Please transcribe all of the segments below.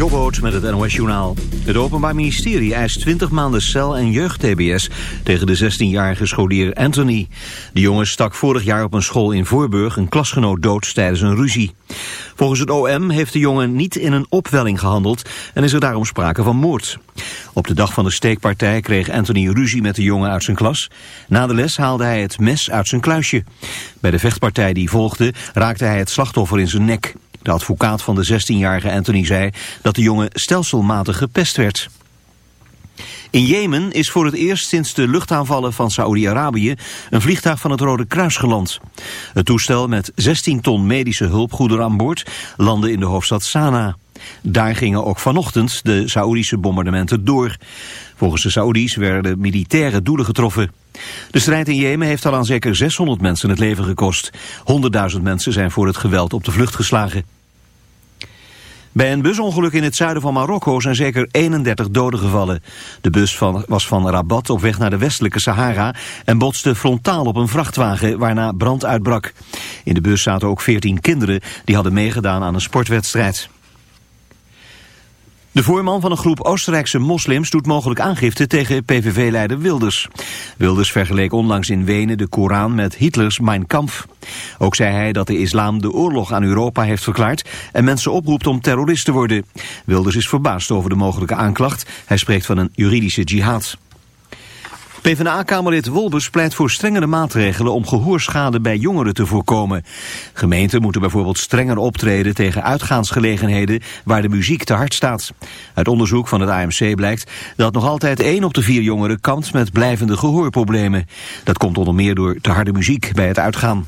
Jobboot met het NOS Journaal. Het Openbaar Ministerie eist 20 maanden cel en jeugd-TBS tegen de 16-jarige scholier Anthony. De jongen stak vorig jaar op een school in Voorburg een klasgenoot dood tijdens een ruzie. Volgens het OM heeft de jongen niet in een opwelling gehandeld en is er daarom sprake van moord. Op de dag van de steekpartij kreeg Anthony ruzie met de jongen uit zijn klas. Na de les haalde hij het mes uit zijn kluisje. Bij de vechtpartij die volgde raakte hij het slachtoffer in zijn nek. De advocaat van de 16-jarige Anthony zei dat de jongen stelselmatig gepest werd. In Jemen is voor het eerst sinds de luchtaanvallen van Saoedi-Arabië een vliegtuig van het Rode Kruis geland. Het toestel met 16 ton medische hulpgoederen aan boord landde in de hoofdstad Sanaa. Daar gingen ook vanochtend de Saoedische bombardementen door. Volgens de Saoedi's werden militaire doelen getroffen. De strijd in Jemen heeft al aan zeker 600 mensen het leven gekost. 100.000 mensen zijn voor het geweld op de vlucht geslagen. Bij een busongeluk in het zuiden van Marokko zijn zeker 31 doden gevallen. De bus van, was van Rabat op weg naar de westelijke Sahara en botste frontaal op een vrachtwagen waarna brand uitbrak. In de bus zaten ook 14 kinderen die hadden meegedaan aan een sportwedstrijd. De voorman van een groep Oostenrijkse moslims doet mogelijk aangifte tegen PVV-leider Wilders. Wilders vergeleek onlangs in Wenen de Koran met Hitlers Mein Kampf. Ook zei hij dat de islam de oorlog aan Europa heeft verklaard en mensen oproept om terrorist te worden. Wilders is verbaasd over de mogelijke aanklacht. Hij spreekt van een juridische jihad. PvdA-kamerlid Wolbers pleit voor strengere maatregelen om gehoorschade bij jongeren te voorkomen. Gemeenten moeten bijvoorbeeld strenger optreden tegen uitgaansgelegenheden waar de muziek te hard staat. Uit onderzoek van het AMC blijkt dat nog altijd 1 op de 4 jongeren kampt met blijvende gehoorproblemen. Dat komt onder meer door te harde muziek bij het uitgaan.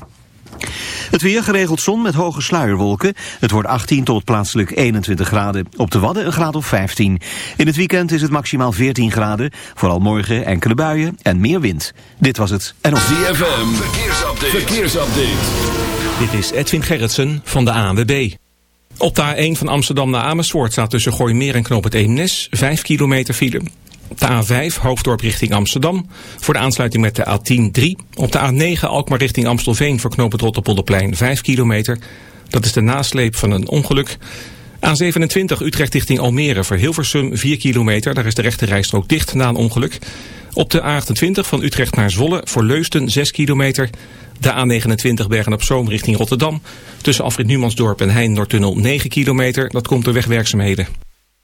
Het weer geregeld zon met hoge sluierwolken. Het wordt 18 tot plaatselijk 21 graden. Op de Wadden een graad of 15. In het weekend is het maximaal 14 graden. Vooral morgen enkele buien en meer wind. Dit was het. En op ZFM. Verkeersupdate. Verkeersupdate. Dit is Edwin Gerritsen van de ANWB. Op de A1 van Amsterdam naar Amersfoort staat tussen Gooimeer en Knoop het Eemnes 5 kilometer file. De A5 Hoofddorp richting Amsterdam. Voor de aansluiting met de A10 3. Op de A9 Alkmaar richting Amstelveen voor knooppunt Rotterpolderplein 5 kilometer. Dat is de nasleep van een ongeluk. A27 Utrecht richting Almere voor Hilversum 4 kilometer. Daar is de rechte rijstrook dicht na een ongeluk. Op de A28 van Utrecht naar Zwolle voor Leusden 6 kilometer. De A29 Bergen op Zoom richting Rotterdam. Tussen Afrit Numansdorp en Hein Noordtunnel 9 kilometer. Dat komt door wegwerkzaamheden.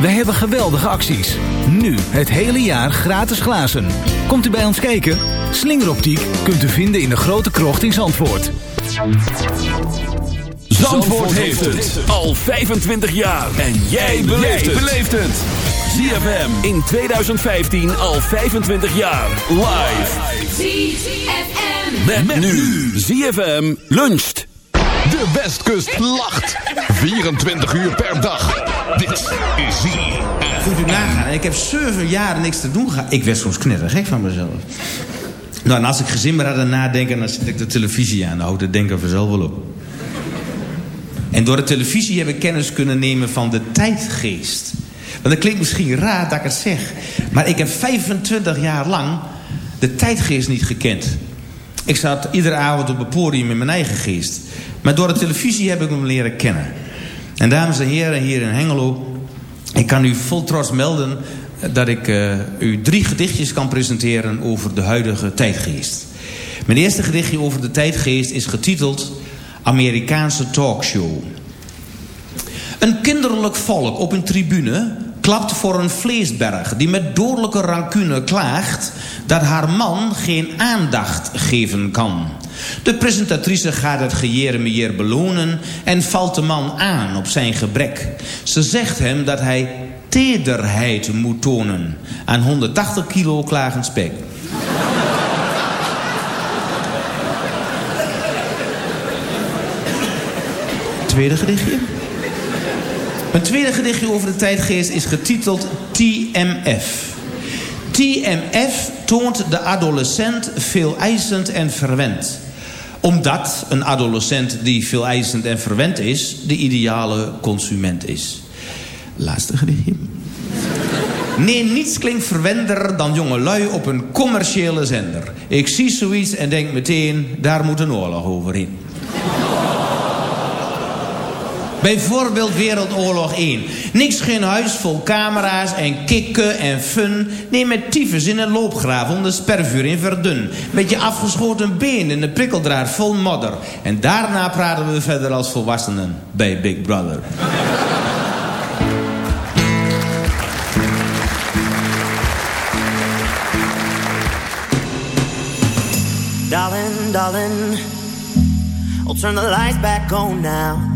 Wij hebben geweldige acties. Nu het hele jaar gratis glazen. Komt u bij ons kijken? Slingeroptiek kunt u vinden in de grote krocht in Zandvoort. Zandvoort heeft het al 25 jaar. En jij beleeft het. ZFM in 2015 al 25 jaar. Live. ZFM. Met, nu. ZFM luncht. De Westkust lacht. 24 uur per dag. Dit is ZFM. Moet u nagaan. Ik heb zeven jaar niks te doen gehad. Ik werd soms knettergek van mezelf. Nou, en als ik gezin maar aan nadenken, dan zet ik de televisie aan. Nou, dat denken vanzelf wel op. En door de televisie heb ik kennis kunnen nemen van de tijdgeest. Want dat klinkt misschien raar dat ik het zeg. Maar ik heb 25 jaar lang de tijdgeest niet gekend. Ik zat iedere avond op het podium in mijn eigen geest. Maar door de televisie heb ik hem leren kennen. En dames en heren, hier in Hengelo... ik kan u vol trots melden dat ik eh, u drie gedichtjes kan presenteren over de huidige tijdgeest. Mijn eerste gedichtje over de tijdgeest is getiteld Amerikaanse talkshow. Een kinderlijk volk op een tribune klapt voor een vleesberg... die met dodelijke rancune klaagt dat haar man geen aandacht geven kan. De presentatrice gaat het gejeremejeer belonen... en valt de man aan op zijn gebrek. Ze zegt hem dat hij tederheid moet tonen... aan 180 kilo klagend spek. Tweede gedichtje. Mijn tweede gedichtje over de tijdgeest is getiteld TMF. TMF toont de adolescent veel eisend en verwend. Omdat een adolescent die veel eisend en verwend is... de ideale consument is. Laatste gedichtje. Nee, niets klinkt verwender dan jonge lui op een commerciële zender. Ik zie zoiets en denk meteen, daar moet een oorlog overheen. Bijvoorbeeld Wereldoorlog 1. Niks geen huis vol camera's en kikken en fun. Nee, met tyfus in een loopgraaf om de spervuur in verdun. Met je afgeschoten been in de prikkeldraad vol modder. En daarna praten we verder als volwassenen bij Big Brother. Darling, darling, I'll turn the lights back on now.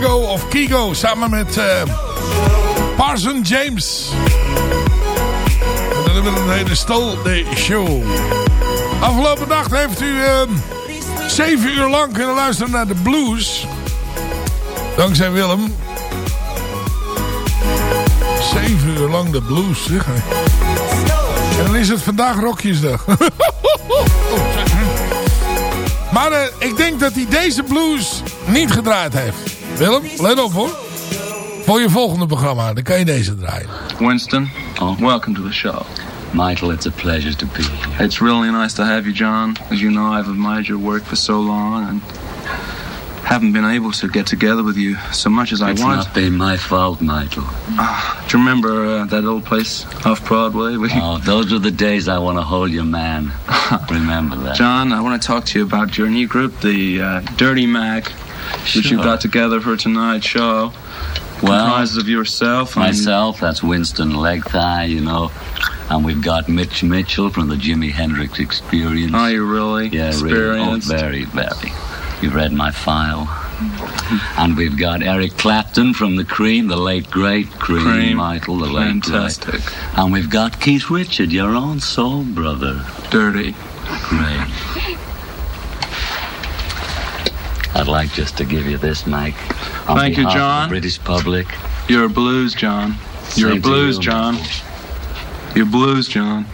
Kygo of Kigo samen met eh, Parson James. En dan hebben we een hele stol de show. Afgelopen nacht heeft u ehm, zeven uur lang kunnen luisteren naar de blues. Dankzij Willem. Zeven uur lang de blues, zeg. En dan is het vandaag Rokjesdag. maar eh, ik denk dat hij deze blues niet gedraaid heeft. Willem, let op hoor. Voor je volgende programma, dan kan je deze draaien. Winston, welcome to the show. Michael, it's a pleasure to be here. It's really nice to have you, John. As you know, I've admired your work for so long and haven't been able to get together with you so much as I It's want. not been my fault, Michael. Do you remember uh, that old place off Broadway? We- Oh, those are the days I want to hold you, man. Remember that. John, I want to talk to you about your new group, the uh, Dirty Mac, which you Sure. got together for tonight's show. Well, Comprises of yourself and Myself, that's Winston Legthigh, you know. And we've got Mitch Mitchell from the Jimi Hendrix Experience. Are you really Yeah, really. Oh, very, very. You've read my file. And we've got Eric Clapton from the Cream, the late great Cream, Cream. Michael, the late Fantastic. great. And we've got Keith Richard, your own soul brother. Dirty. Great. I'd like just to give you this, Mike. On Thank you, John. British public. You're a blues, John. You're a Same to blues, you. John. You're blues, John.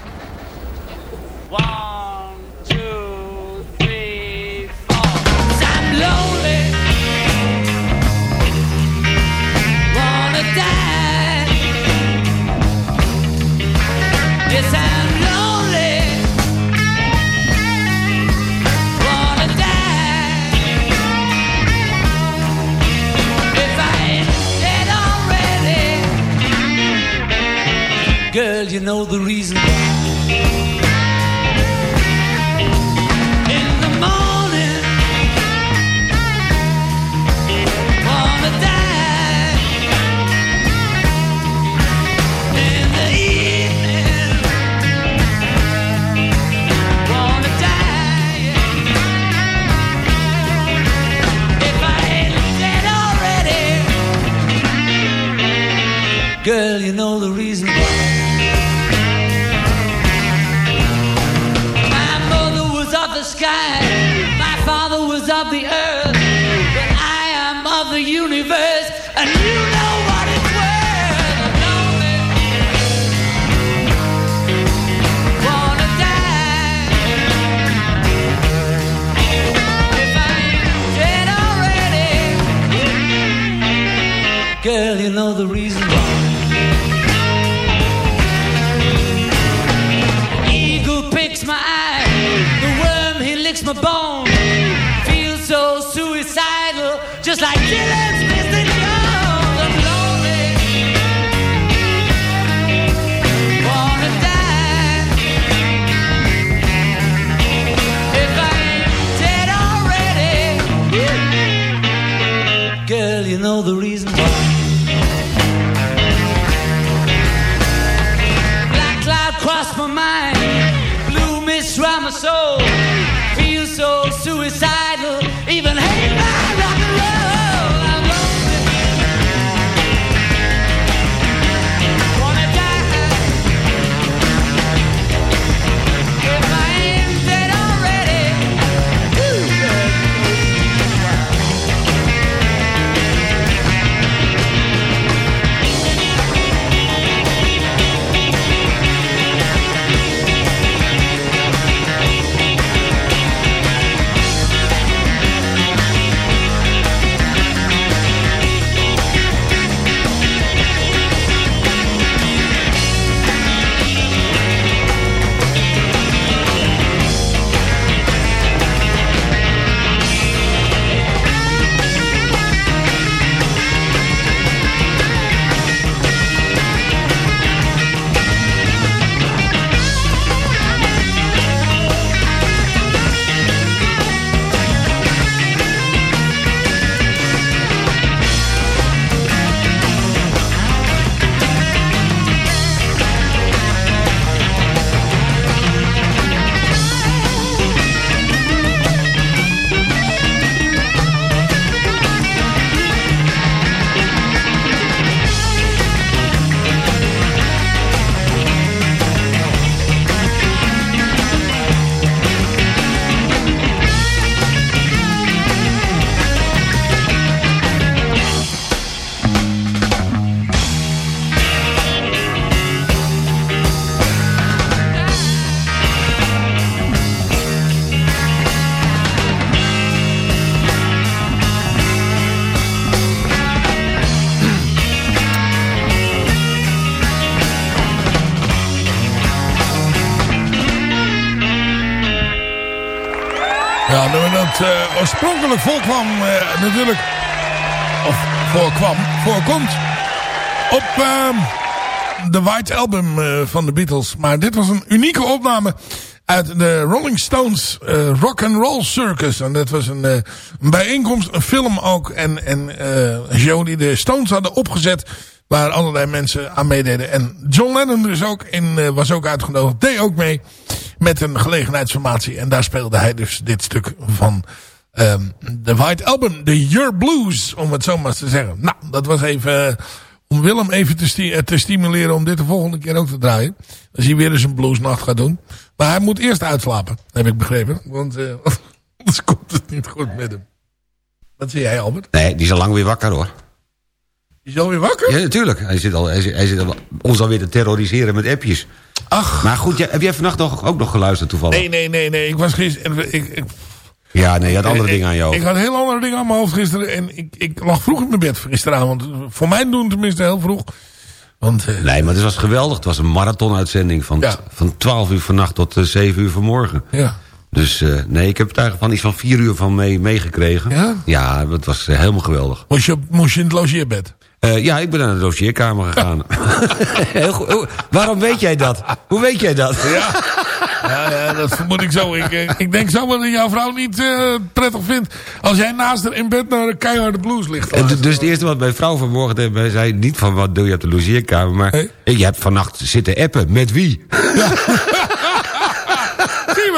Oorspronkelijk voorkwam eh, natuurlijk... Of voorkwam, voorkomt... Op ehm, de White Album eh, van de Beatles. Maar dit was een unieke opname uit de Rolling Stones Rock and Roll Circus. En dat was een, een bijeenkomst, een film ook. En, en show die de Stones hadden opgezet Waar allerlei mensen aan meededen. En John Lennon dus ook in, uh, was ook uitgenodigd. Deed ook mee met een gelegenheidsformatie. En daar speelde hij dus dit stuk van um, de White Album. De Your Blues, om het zo maar te zeggen. Nou, dat was even... Uh, om Willem even te, sti te, stimuleren om dit de volgende keer ook te draaien. Als hij weer eens een bluesnacht gaat doen. Maar hij moet eerst uitslapen, heb ik begrepen. Want uh, anders komt het niet goed met hem. Wat zie jij, Albert? Nee, die is al lang weer wakker hoor. Is hij alweer wakker? Ja, natuurlijk. Hij zit, al, hij, zit, hij zit al, ons alweer te terroriseren met appjes. Ach. Maar goed, heb jij vannacht nog, ook nog geluisterd toevallig? Nee, nee, nee. nee. Ik was gisteren... Ik, ik, ja, nee, je had andere dingen aan hoofd. Ik had heel andere dingen aan mijn hoofd gisteren. En ik, ik lag vroeg in mijn bed gisteravond. Voor mij doen tenminste heel vroeg. Want, uh, nee, maar het was geweldig. Het was een marathonuitzending van, Ja. van 12 uur vannacht tot uh, 7 uur vanmorgen. Ja. Dus uh, nee, ik heb het eigenlijk van iets van 4 uur van mee, meegekregen. Ja? Ja, dat was helemaal geweldig. Moest je, moest je in het logeerbed? Ja, ik ben naar de dossierkamer gegaan. Heel goed. Waarom weet jij dat? Hoe weet jij dat? Ja, ja, ja dat vermoed ik zo. Ik, eh, ik denk zo wel dat jouw vrouw niet eh, prettig vindt... als jij naast haar in bed naar een keiharde blues ligt. En luisteren. dus het eerste wat mijn vrouw vanmorgen mij zei... niet van wat doe je op de logeerkamer... maar Hey. je hebt vannacht zitten appen. Met wie? Je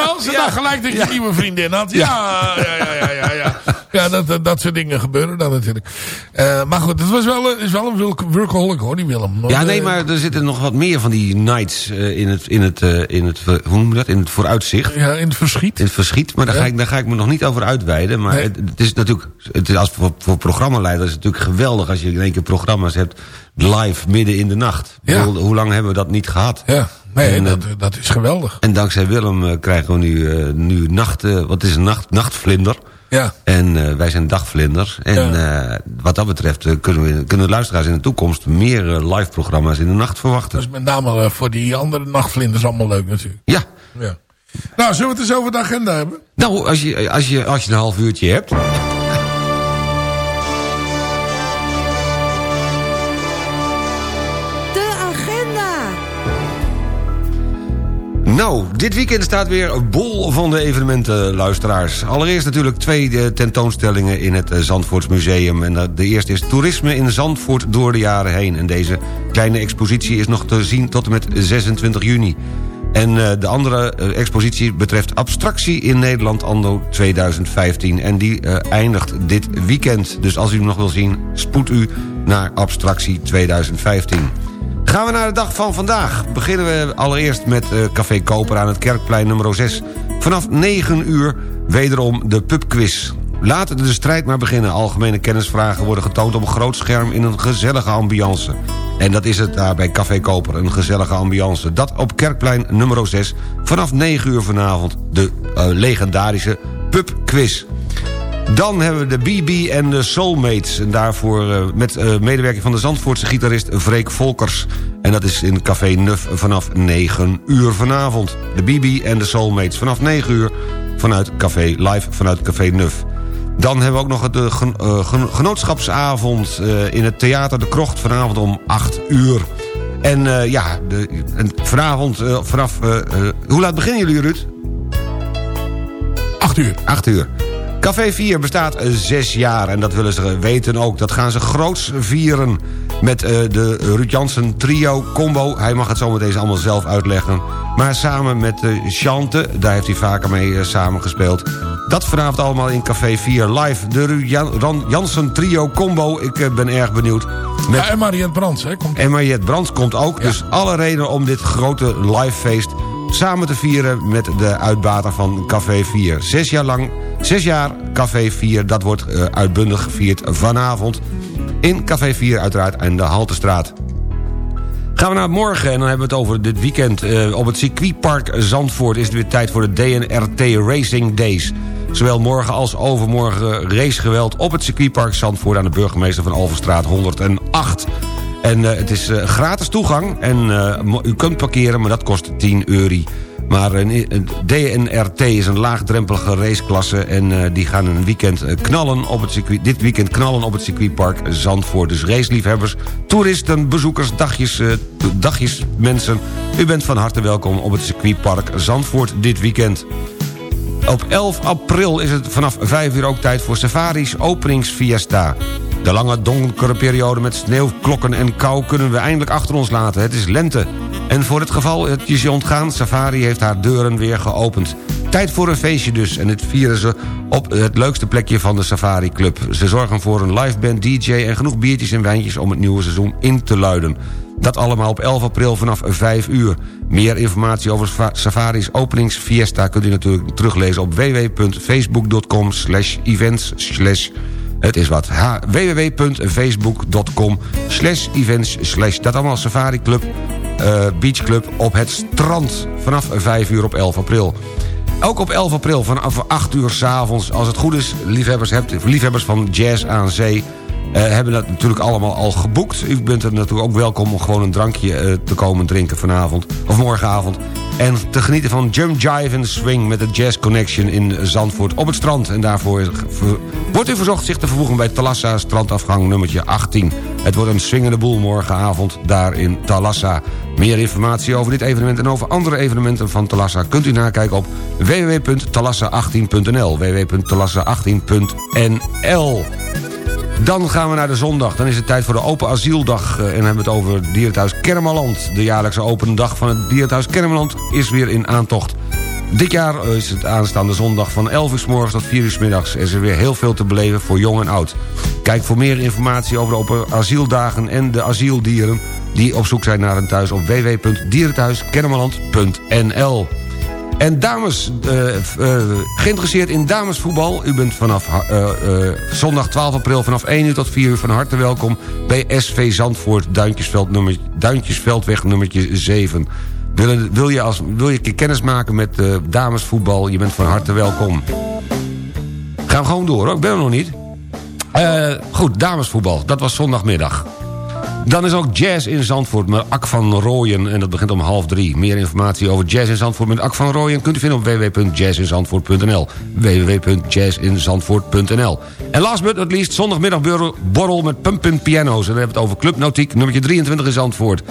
wel, ze dacht gelijk dat je een nieuwe vriendin had. Ja, ja, ja, ja, ja. Ja, dat, dat, soort dingen gebeuren dan natuurlijk. Eh, maar goed, het was wel, een- is wel een work- workaholic hoor, die Willem. Ja, nee, eh, maar er zitten nog wat meer van die nights eh, in, het, in, het, eh, in het... Hoe noem je dat? In het vooruitzicht. Ja, in het verschiet. In het verschiet, maar daar, Ja. ga ik, daar ga ik me nog niet over uitweiden. Maar Nee. het, het is natuurlijk, het is als voor, voor programmaleider is het natuurlijk geweldig... als je in één keer programma's hebt live midden in de nacht. Ja. bedoel, hoe lang hebben we dat niet gehad? Ja, nee, En, eh, dat, dat is geweldig. En dankzij Willem eh, krijgen we nu, eh, nu nacht... eh, wat is een nacht, nachtvlinder? Ja. En wij zijn dagvlinders. En wat dat betreft kunnen, we, kunnen de luisteraars in de toekomst... meer live programma's in de nacht verwachten. Dat is met name voor die andere nachtvlinders allemaal leuk natuurlijk. Ja. Ja. Nou, zullen we het eens over de agenda hebben? Nou, als je, als, je, als je een half uurtje hebt... Nou, dit weekend staat weer bol van de evenementen, luisteraars. Allereerst natuurlijk twee eh, tentoonstellingen in het eh, Zandvoorts Museum. En dat- de eerste is Toerisme in Zandvoort door de jaren heen. En deze kleine expositie is nog te zien tot en met 26 juni. En eh, de andere eh, expositie betreft abstractie in Nederland anno 2015. En die eh, eindigt dit weekend. Dus als u hem nog wil zien, spoed u naar abstractie 2015. Gaan we naar de dag van vandaag. Beginnen we allereerst met eh, Café Koper aan het Kerkplein nummer 6. Vanaf 9 uur wederom de pubquiz. We de strijd maar beginnen. Algemene kennisvragen worden getoond op een groot scherm in een gezellige ambiance. En dat is het daar bij Café Koper, een gezellige ambiance. Dat op Kerkplein nummer 6 vanaf 9 uur vanavond de eh, legendarische pubquiz. Dan hebben we de BB en de Soulmates. En daarvoor eh, met eh, medewerking van de Zandvoortse gitarist Freek Volkers. En dat is in Café Nuf vanaf 9 uur vanavond. De BB en de Soulmates vanaf 9 uur vanuit Café Live vanuit Café Nuf. Dan hebben we ook nog het eh, gen- gen- genootschapsavond in het Theater de Krocht vanavond om 8 uur. En ja, de, en vanavond vanaf... hoe laat beginnen jullie, Ruud? 8 uur. 8 uur. Café 4 bestaat eh, zes jaar en dat willen ze weten ook. Dat gaan ze groots vieren met eh, de Ruud Jansen trio combo. Hij mag het zometeen allemaal zelf uitleggen. Maar samen met eh, Chante, daar heeft hij vaker mee eh, samengespeeld. Dat vanavond allemaal in Café 4 live. De Ruud Jan- Jansen trio combo. Ik ben erg benieuwd. Met Ja, en Mariette Brands, hè? Komt en Mariette Brands komt ook. Dus alle redenen om dit grote live feest samen te vieren met de uitbater van Café 4. Zes jaar lang, zes jaar Café 4, dat wordt eh, uitbundig gevierd vanavond. In Café 4 uiteraard aan de Haltestraat. Gaan we naar morgen en dan hebben we het over dit weekend. Eh, op het circuitpark Zandvoort is het weer tijd voor de DNRT Racing Days. Zowel morgen als overmorgen racegeweld op het circuitpark Zandvoort... aan de burgemeester van Alverstraat 108. En eh, het is eh, gratis toegang en eh, u kunt parkeren, maar dat kost 10 euro. Maar een DNRT is een laagdrempelige raceklasse... en die gaan een weekend knallen op het circuit, dit weekend knallen op het circuitpark Zandvoort. Dus raceliefhebbers, toeristen, bezoekers, dagjes, dagjes mensen... u bent van harte welkom op het circuitpark Zandvoort dit weekend. Op 11 april is het vanaf 5 uur ook tijd voor Safari's openingsfiesta. De lange donkere periode met sneeuwklokken en kou kunnen we eindelijk achter ons laten. Het is lente. En voor het geval het je ontgaan, Safari heeft haar deuren weer geopend. Tijd voor een feestje dus. En dit vieren ze op het leukste plekje van de Safari Club. Ze zorgen voor een live band, DJ en genoeg biertjes en wijntjes... om het nieuwe seizoen in te luiden. Dat allemaal op 11 april vanaf 5 uur. Meer informatie over Safari's openingsfiesta... kunt u natuurlijk teruglezen op www.facebook.com events het is wat. www.facebook.com slash events slash dat allemaal Safari Club, Club op het strand. Vanaf 5 uur op 11 april. Ook op 11 april vanaf 8 uur s'avonds. Als het goed is, liefhebbers, hebt, liefhebbers van jazz aan zee... Uh, hebben dat natuurlijk allemaal al geboekt. U bent er natuurlijk ook welkom om gewoon een drankje uh, te komen drinken vanavond. Of morgenavond. En te genieten van Jump Jive and Swing met de Jazz Connection in Zandvoort op het strand. En daarvoor wordt u verzocht zich te vervoegen bij Talassa strandafgang nummertje 18. Het wordt een swingende boel morgenavond daar in Talassa. Meer informatie over dit evenement en over andere evenementen van Talassa... kunt u nakijken op www.talassa18.nl www.talassa18.nl dan gaan we naar de zondag. Dan is het tijd voor de Open Asieldag. Eh, en hebben we het over Dierenthuis Kermeland. De jaarlijkse open dag van het Dierenthuis Kermeland is weer in aantocht. Dit jaar is het aanstaande zondag van 11 uur morgens tot 4 uur middags. Er is er weer heel veel te beleven voor jong en oud. Kijk voor meer informatie over de open asieldagen en de asieldieren... die op zoek zijn naar een thuis op www.dierenthuiskennemerland.nl. En dames, uh, uh, geïnteresseerd in damesvoetbal... u bent vanaf uh, zondag 12 april vanaf 1 uur tot 4 uur van harte welkom... bij SV Zandvoort Duintjesveld nummer, Duintjesveldweg nummertje 7. Wil, wil, je als, wil je kennis maken met damesvoetbal? Je bent van harte welkom. Gaan we gewoon door hoor, ik ben er nog niet. goed, damesvoetbal, dat was zondagmiddag. Dan is ook jazz in Zandvoort met Ak van Rooyen. En dat begint om half drie. Meer informatie over jazz in Zandvoort met Ak van Rooyen... kunt u vinden op www.jazzinzandvoort.nl www.jazzinzandvoort.nl En last but not least, zondagmiddag borrel met Pumpin Piano's. En dan hebben we het over Club Nautiek, nummertje 23 in Zandvoort.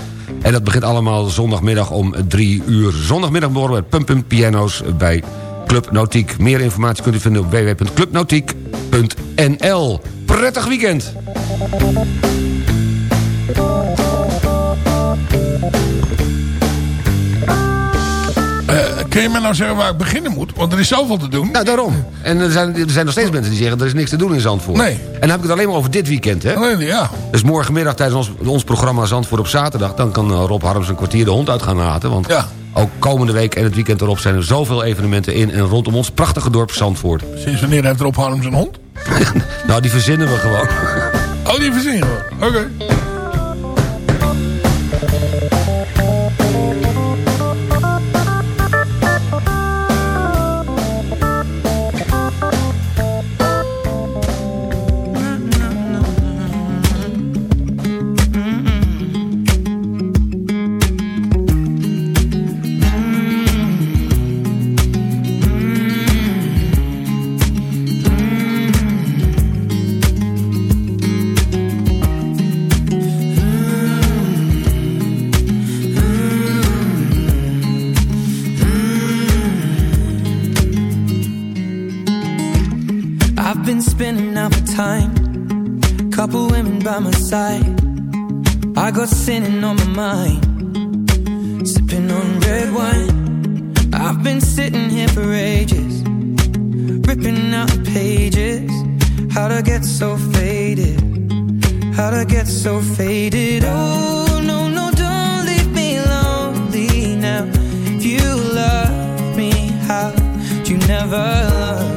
En dat begint allemaal zondagmiddag om drie uur. Zondagmiddag borrel met Pumpin Piano's bij Club Nautiek. Meer informatie kunt u vinden op www.clubnautiek.nl Prettig weekend! Kun je me nou zeggen waar ik beginnen moet? Want er is zoveel te doen. Nou, daarom. En er zijn, er zijn nog steeds mensen die zeggen... er is niks te doen in Zandvoort. Nee. En dan heb ik het alleen maar over dit weekend, hè? Alleen, ja. Dus morgenmiddag tijdens ons, ons programma Zandvoort op zaterdag... dan kan eh, Rob Harms een kwartier de hond uit gaan laten. Want ja. ook komende week en het weekend erop... zijn er zoveel evenementen in en rondom ons prachtige dorp Zandvoort. Sinds wanneer heeft Rob Harms een hond? nou, die verzinnen we gewoon. Oh, die verzinnen we. Oké. been spinning out for time. Couple women by my side. I got sinning on my mind. Sipping on red wine. I've been sitting here for ages. Ripping out the pages. How'd I get so faded? How'd I get so faded? Oh, no, no, don't leave me lonely now. If you love me, how'd you never love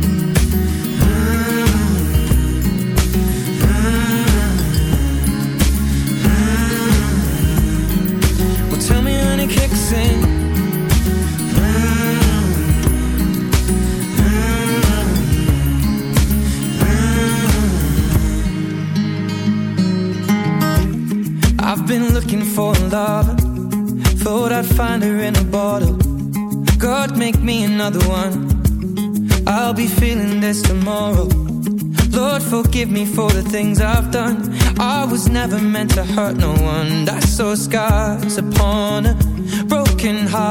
Another one. I'll be feeling this tomorrow. Lord, forgive me for the things I've done. I was never meant to hurt no one. I saw scars upon a broken hearted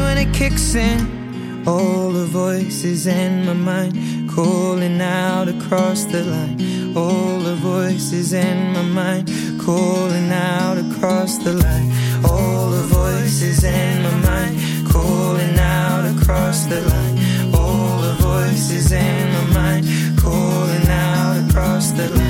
When it kicks in. All the voices in my mind calling out across the line. All the voices in my mind calling out across the line. All the voices in my mind calling out across the line. All the voices in my mind calling out across the line.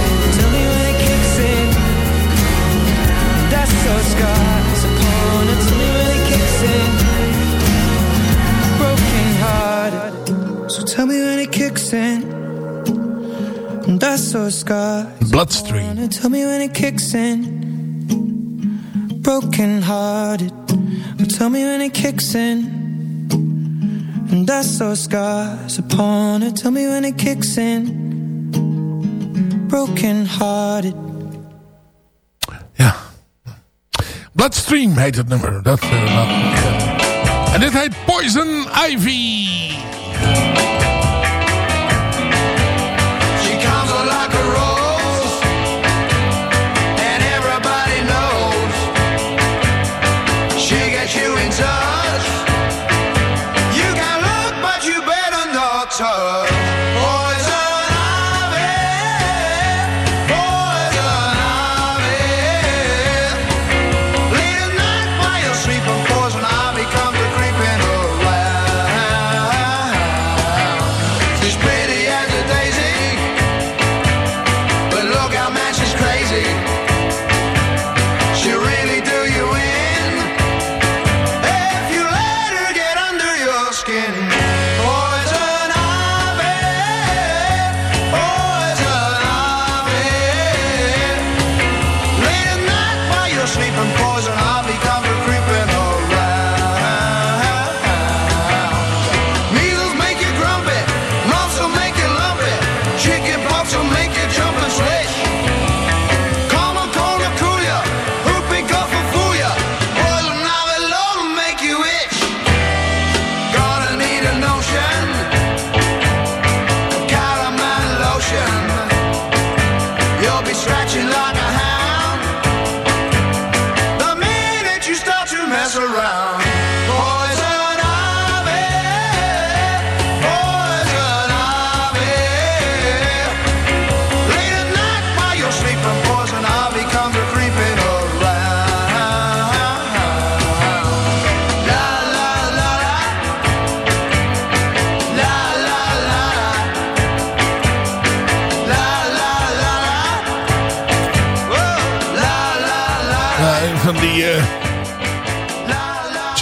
scars. Bloodstream. Tell me when it kicks in. Broken hearted. Tell me when it kicks in. And that's so scars upon it. Tell me when it kicks in. Broken hearted. Bloodstream heet het nummer. Dat, eh, dat. En dit heet Poison Ivy.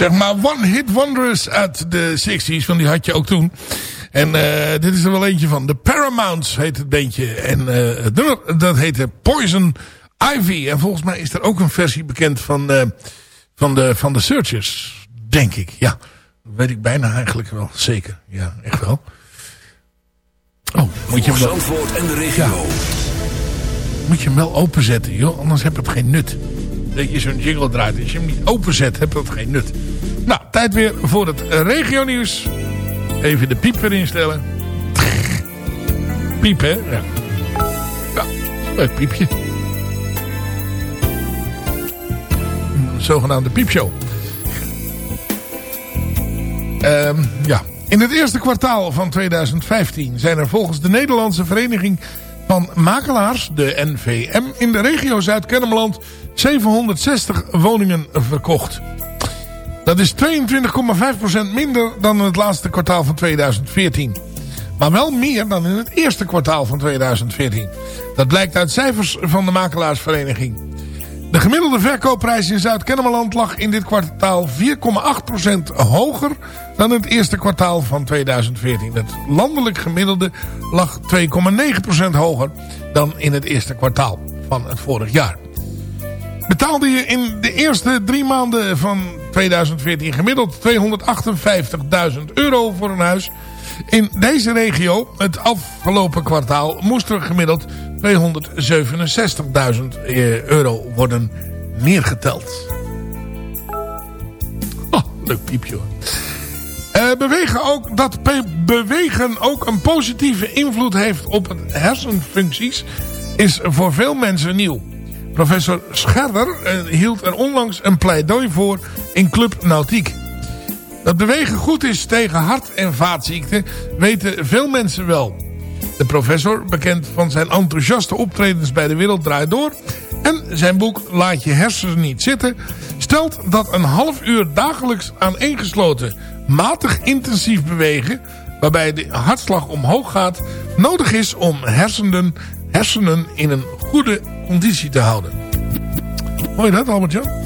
Zeg maar one-hit wonders uit de 60s. Van die had je ook toen. En eh, dit is er wel eentje van. The Paramounts heet het beentje. En eh, het nummer, dat heette Poison Ivy. En volgens mij is er ook een versie bekend van, eh, van, de, van de Searchers. Denk ik, ja. Dat weet ik bijna eigenlijk wel. Zeker, ja, echt wel. Oh, moet je hem wel, en de regio. moet je hem wel openzetten, joh. Anders heb het geen nut. Dat je zo'n jingle draait. Als je hem niet openzet, heb dat geen nut. Nou, tijd weer voor het regio nieuws. Even de piep erin stellen. Piep, hè? Ja. Ja, leuk piepje. Zogenaamde piepshow. Ehm, ja. In het eerste kwartaal van 2015 zijn er volgens de Nederlandse Vereniging van Makelaars, de NVM, in de regio Zuid-Kennemerland 760 woningen verkocht. Dat is 22,5% minder dan in het laatste kwartaal van 2014. Maar wel meer dan in het eerste kwartaal van 2014. Dat blijkt uit cijfers van de makelaarsvereniging. De gemiddelde verkoopprijs in Zuid-Kennemerland lag in dit kwartaal 4,8% hoger dan het eerste kwartaal van 2014. Het landelijk gemiddelde lag 2,9% hoger dan in het eerste kwartaal van het vorig jaar. Betaalde je in de eerste drie maanden van 2014 gemiddeld 258.000 euro voor een huis... In deze regio, het afgelopen kwartaal, moest er gemiddeld 267.000 euro worden neergeteld. Leuk piepje hoor. Eh, bewegen ook, dat bewegen ook een positieve invloed heeft op het hersenfuncties is voor veel mensen nieuw. Professor Scherder eh, hield er onlangs een pleidooi voor in Club Nautiek. Dat bewegen goed is tegen hart- en vaatziekten weten veel mensen wel. De professor, bekend van zijn enthousiaste optredens bij de Wereld Draait Door... en zijn boek Laat je hersenen niet zitten... stelt dat een half uur dagelijks aaneengesloten matig intensief bewegen... waarbij de hartslag omhoog gaat... nodig is om hersenen, hersenen in een goede conditie te houden. Hoor dat, Albert-Jan?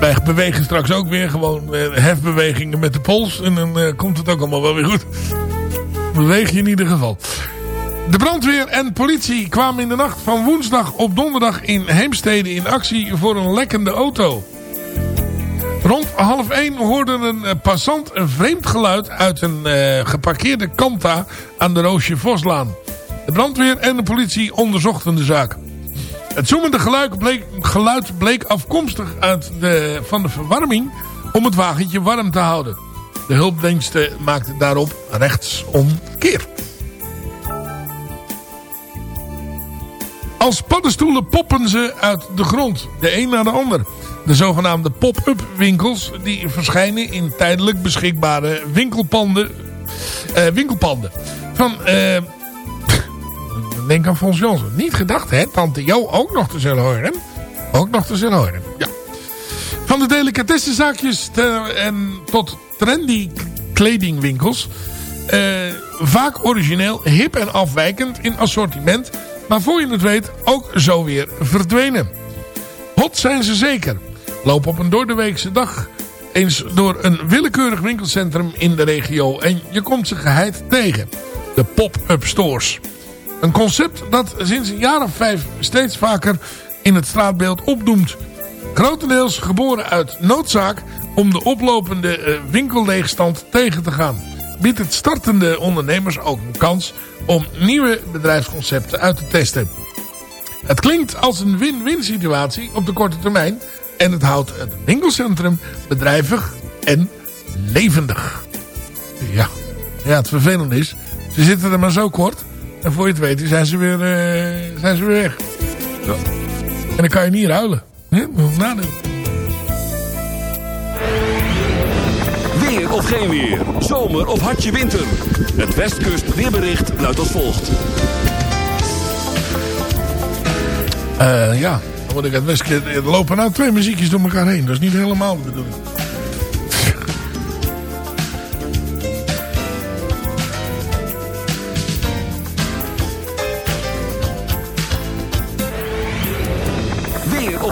Wij bewegen straks ook weer gewoon eh, hefbewegingen met de pols. En dan eh, komt het ook allemaal wel weer goed. Beweeg je in ieder geval. De brandweer en politie kwamen in de nacht van woensdag op donderdag in Heemstede in actie voor een lekkende auto. Rond half één hoorde een eh, passant een vreemd geluid uit een geparkeerde Kanta aan de Roosje Voslaan. De brandweer en de politie onderzochten de zaak. Het zoemende geluid bleek, geluid bleek afkomstig uit de, van de verwarming om het wagentje warm te houden. De hulpdiensten maakten daarop rechtsomkeer. Als paddenstoelen poppen ze uit de grond, de een na de ander. De zogenaamde pop-up winkels die verschijnen in tijdelijk beschikbare winkelpanden. eh, winkelpanden. Van... eh, Denk aan Fons. Niet gedacht, hè? Tante Jo ook nog te zullen horen. Ook nog te zullen horen, ja. Van de delicatessenzaakjes te- en tot trendy kledingwinkels. eh, vaak origineel, hip en afwijkend in assortiment. Maar voor je het weet ook zo weer verdwenen. Hot zijn ze zeker. Loop op een doordeweekse dag eens door een willekeurig winkelcentrum in de regio. En je komt ze geheid tegen. De pop-up stores. Een concept dat sinds een jaar of vijf steeds vaker in het straatbeeld opdoemt. Grotendeels geboren uit noodzaak om de oplopende eh, winkelleegstand tegen te gaan. Biedt het startende ondernemers ook een kans om nieuwe bedrijfsconcepten uit te testen. Het klinkt als een win-win situatie op de korte termijn. En het houdt het winkelcentrum bedrijvig en levendig. Ja, ja het vervelende is, ze zitten er maar zo kort. En voor je het weet zijn ze weer, eh, zijn ze weer weg. En dan kan je niet ruilen. Ja, moet ik nadenken. Weer of geen weer. Zomer of hartje winter. Het Westkust weerbericht luidt als volgt. Eh, ja, dan moet ik het best... Er lopen nou twee muziekjes door elkaar heen. Dat is niet helemaal de bedoeling.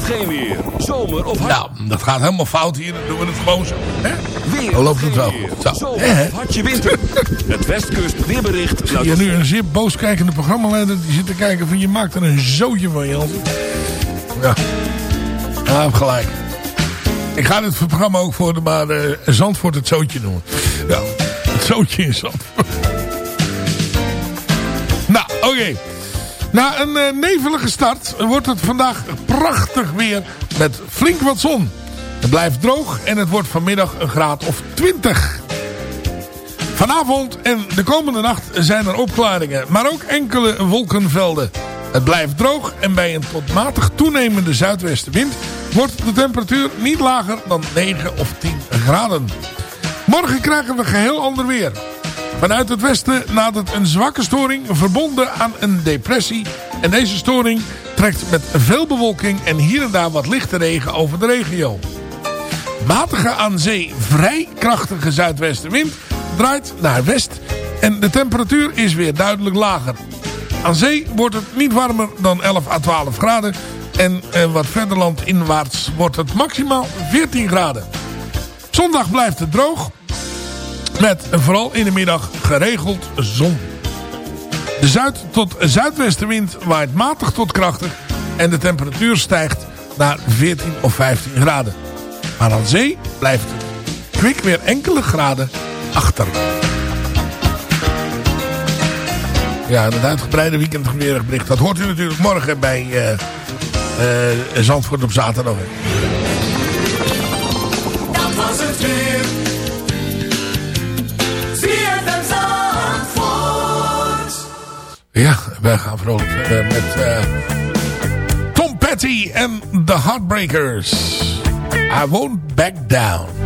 Geen weer. Zomer of. Nou, dat gaat helemaal fout hier. Dan doen we het gewoon zo. Hè? Weer Dan loopt of het wel goed. Zo. Zomer hartje winter. Het Westkust weerbericht Zie je nu een zeer boos kijkende programmaleider die zit te kijken van je maakt er een zootje van Jans. Ja. Ja, heb gelijk. Ik ga dit programma ook voor de maar eh, Zandvoort het zootje noemen. Ja, het zootje in Zandvoort. nou, oké. Na een eh, nevelige start wordt het vandaag prachtig weer met flink wat zon. Het blijft droog en het wordt vanmiddag een graad of 20. Vanavond en de komende nacht zijn er opklaringen, maar ook enkele wolkenvelden. Het blijft droog en bij een tot matig toenemende zuidwestenwind wordt de temperatuur niet lager dan 9 of 10 graden. Morgen krijgen we geheel ander weer. Vanuit het westen nadert een zwakke storing verbonden aan een depressie. En deze storing trekt met veel bewolking en hier en daar wat lichte regen over de regio. Matige aan zee vrij krachtige zuidwestenwind draait naar west en de temperatuur is weer duidelijk lager. Aan zee wordt het niet warmer dan 11 à 12 graden en eh, wat verder landinwaarts wordt het maximaal 14 graden. Zondag blijft het droog met vooral in de middag geregeld zon. De zuid- tot zuidwestenwind waait matig tot krachtig en de temperatuur stijgt naar 14 of 15 graden. Maar aan zee blijft het kwik weer enkele graden achter. Ja, het uitgebreide weekendweerbericht, dat hoort u natuurlijk morgen bij eh, eh, Zandvoort op zaterdag. Dat was het weer. Ja, wij gaan vrolijk verder met eh, Tom Petty en The Heartbreakers. I won't back down.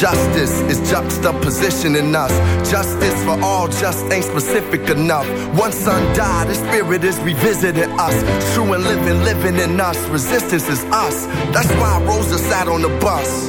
Justice is juxtapositioning us. Justice for all just ain't specific enough. One son died, his spirit is revisiting us. True and living, living in us. Resistance is us. That's why Rosa sat on the bus.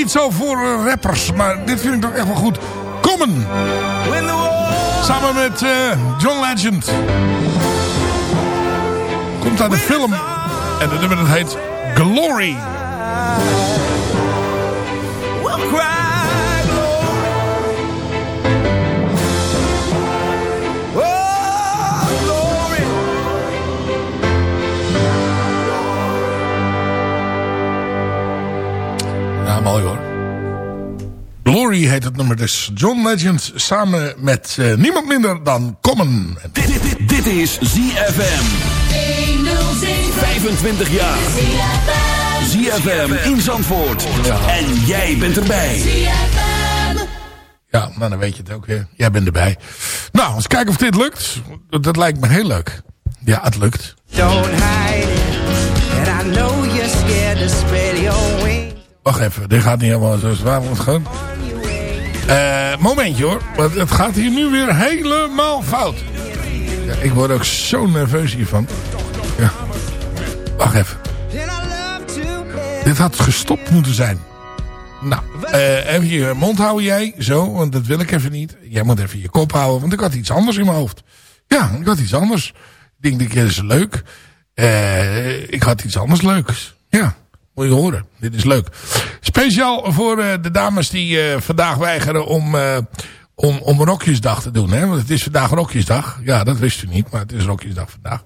niet zo voor eh, rappers, maar dit vind ik toch echt wel goed. Common. Samen met eh, John Legend. Komt uit de film. En de nummer dat heet Glory. Cry Ja, mooi hoor. Glory heet het nummer dus. John Legend samen met eh, niemand minder dan Common. Dit, dit, dit, dit is ZFM. 25 jaar. ZFM in Zandvoort. En jij bent erbij. Ja, nou dan weet je het ook weer. Jij bent erbij. Nou, eens kijken of dit lukt. Dat, dat lijkt me heel leuk. Ja, het lukt. Don't hide it. And I know you're scared to. Wacht even, dit gaat niet helemaal zo zwaar. Want gewoon... Eh, momentje hoor, want het gaat hier nu weer helemaal fout. Ja, ik word ook zo nerveus hiervan. Ja. Wacht even. Dit had gestopt moeten zijn. Nou, eh, even je mond houden jij. Zo, want dat wil ik even niet. Jij moet even je kop houden, want ik had iets anders in mijn hoofd. Ja, ik had iets anders. Ik denk, dit is leuk. Eh, ik had iets anders leuks. Ja, moet je horen. Dit is leuk. Speciaal voor uh, de dames die uh, vandaag weigeren om, uh, om, om Rokjesdag te doen. Hè? Want het is vandaag Rokjesdag. Ja, dat wist u niet, maar het is Rokjesdag vandaag.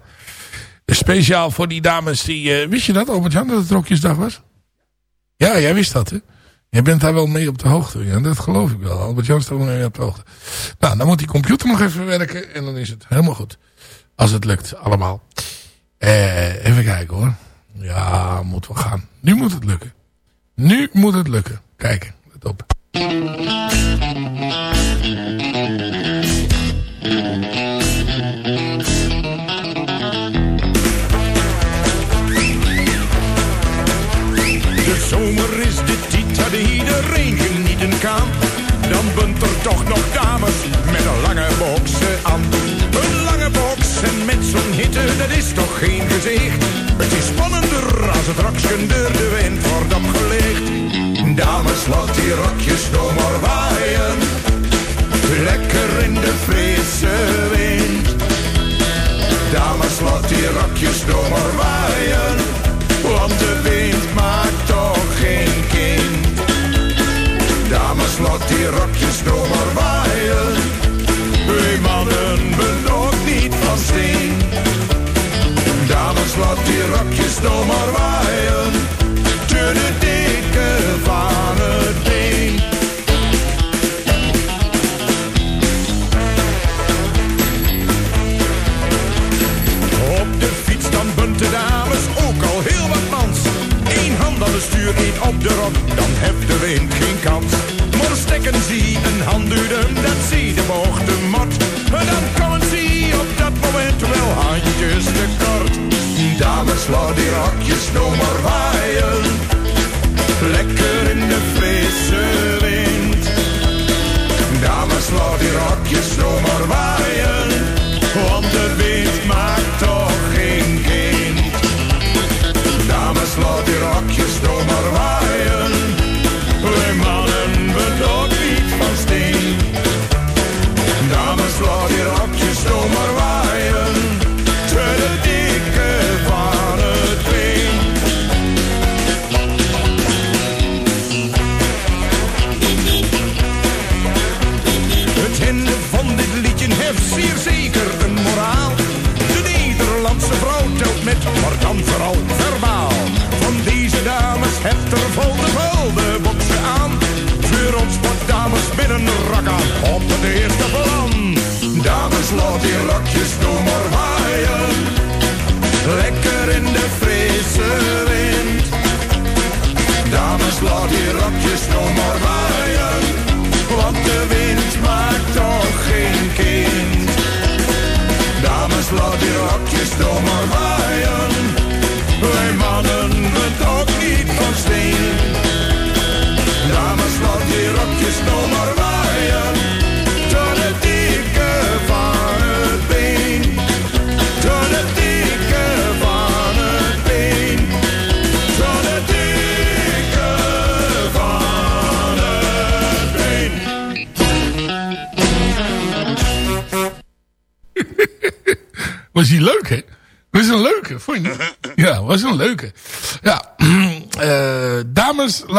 Dus speciaal voor die dames die... wist je dat, Albert-Jan, dat het Rokjesdag was? Ja, jij wist dat, hè? Jij bent daar wel mee op de hoogte. Ja, dat geloof ik wel. Albert-Jan staat wel mee op de hoogte. Nou, dan moet die computer nog even werken. En dan is het helemaal goed. Als het lukt, allemaal. Eh, even kijken hoor. Ja, moet wel gaan. Nu moet het lukken. Nu moet het lukken. Kijk, let op.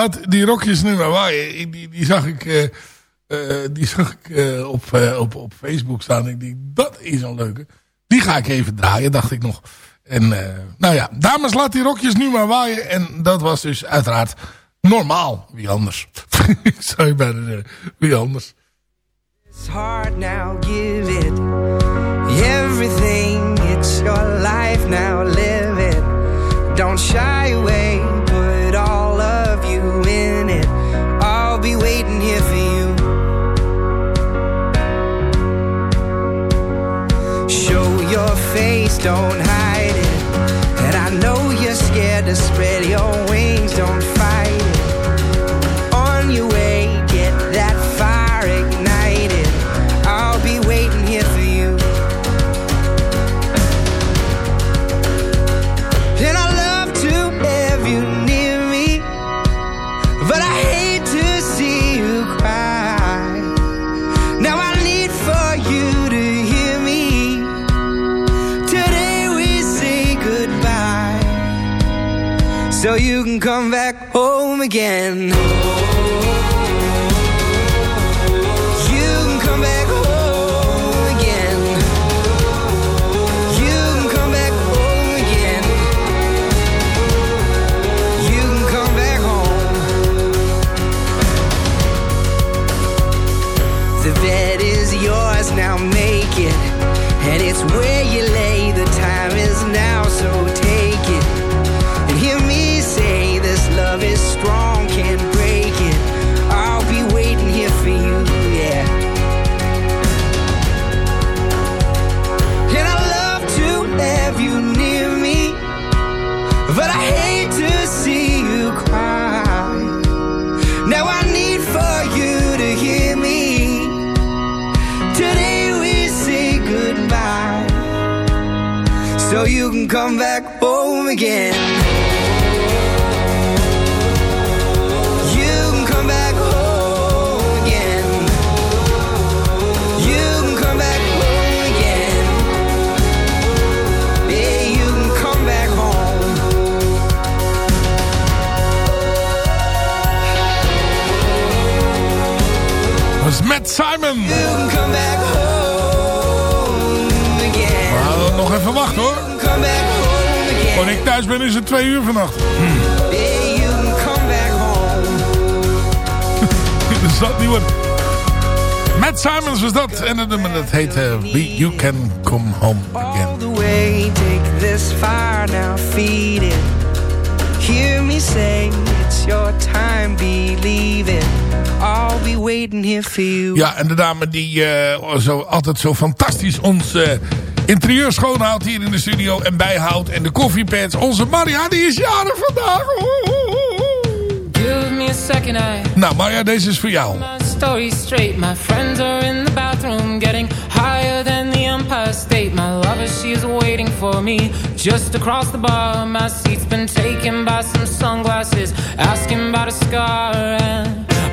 die rokjes nu maar waaien. Die, die zag ik, eh, eh, die zag ik eh, op, op, op Facebook staan. Ik denk, dat is een leuke. Die ga ik even draaien, dacht ik nog. En nou ja, dames, laat die rokjes nu maar waaien. En dat was dus uiteraard normaal. Wie anders? ik zou je wie anders? It's hard now, give it everything. It's your life now, live it. Don't shy away, face, don't hide it. And I know you're scared to spread your wings, don't fight again. Matt Simon. Gaan nog even wachten hoor. Wanneer ik thuis ben is het twee uur vannacht. Yeah, you can come back home. dus dat niet worden. Matt Simons was dat. En het nummer dat heet eh, We You Can Come Home Again. All the way, take this fire now, feed it. Hear me say it's your time, believe it. I'll be waiting here for you. Ja, en de dame die eh, zo, altijd zo fantastisch ons eh, interieur schoonhoudt hier in de studio en bijhoudt. En de koffiepads. Onze Maria, die is jaren vandaag. Give me a second, I Nou, Maria, deze is voor jou. my story straight. My friends are in the bathroom, getting higher than the Empire State. My lover, she's waiting for me just across the bar. My seat's been taken by some sunglasses, asking about a scar. And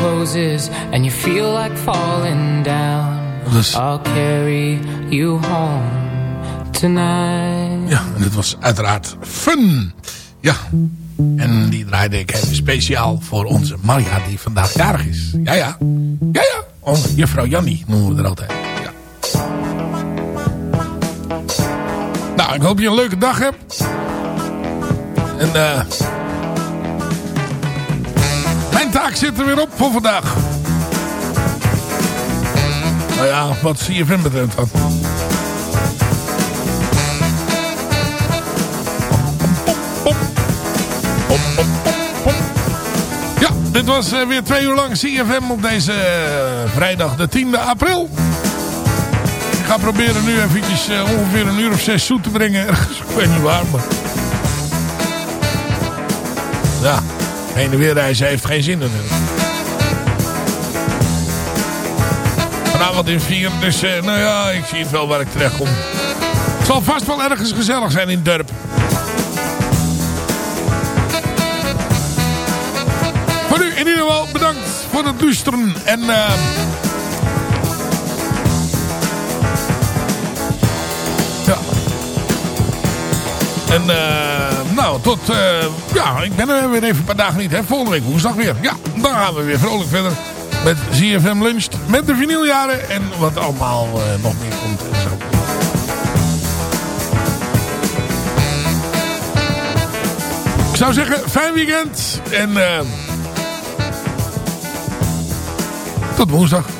Closes and you feel like falling down, I'll carry you home tonight. Ja, en dit was uiteraard fun. Ja, en die draaide ik even speciaal voor onze Marja die vandaag jarig is. Ja, ja. Ja, ja. Oh, juffrouw Jannie noemen we er altijd. Ja. Nou, ik hoop je een leuke dag hebt. En eh... taak zit er weer op voor vandaag. Nou ja, wat CFM betreft dan. Ja, dit was uh, weer twee uur lang CFM op deze uh, vrijdag de 10e april. Ik ga proberen nu eventjes uh, ongeveer een uur of zes zoet te brengen. Ik weet niet waar, maar... heen en weer reizen heeft geen zin natuurlijk. Vanavond in vier, dus nou ja, ik zie het wel waar ik terecht kom. Het zal vast wel ergens gezellig zijn in dorp. Voor nu in ieder geval bedankt voor het luisteren. En uh, ja. En uh, nou, tot... Uh, ja, ik ben er weer even een paar dagen niet. Hè. Volgende week woensdag weer. Ja, dan gaan we weer vrolijk verder met ZFM Lunch. Met de vinyljaren en wat allemaal nog meer komt. Ik zou zeggen, fijn weekend. En... Tot woensdag.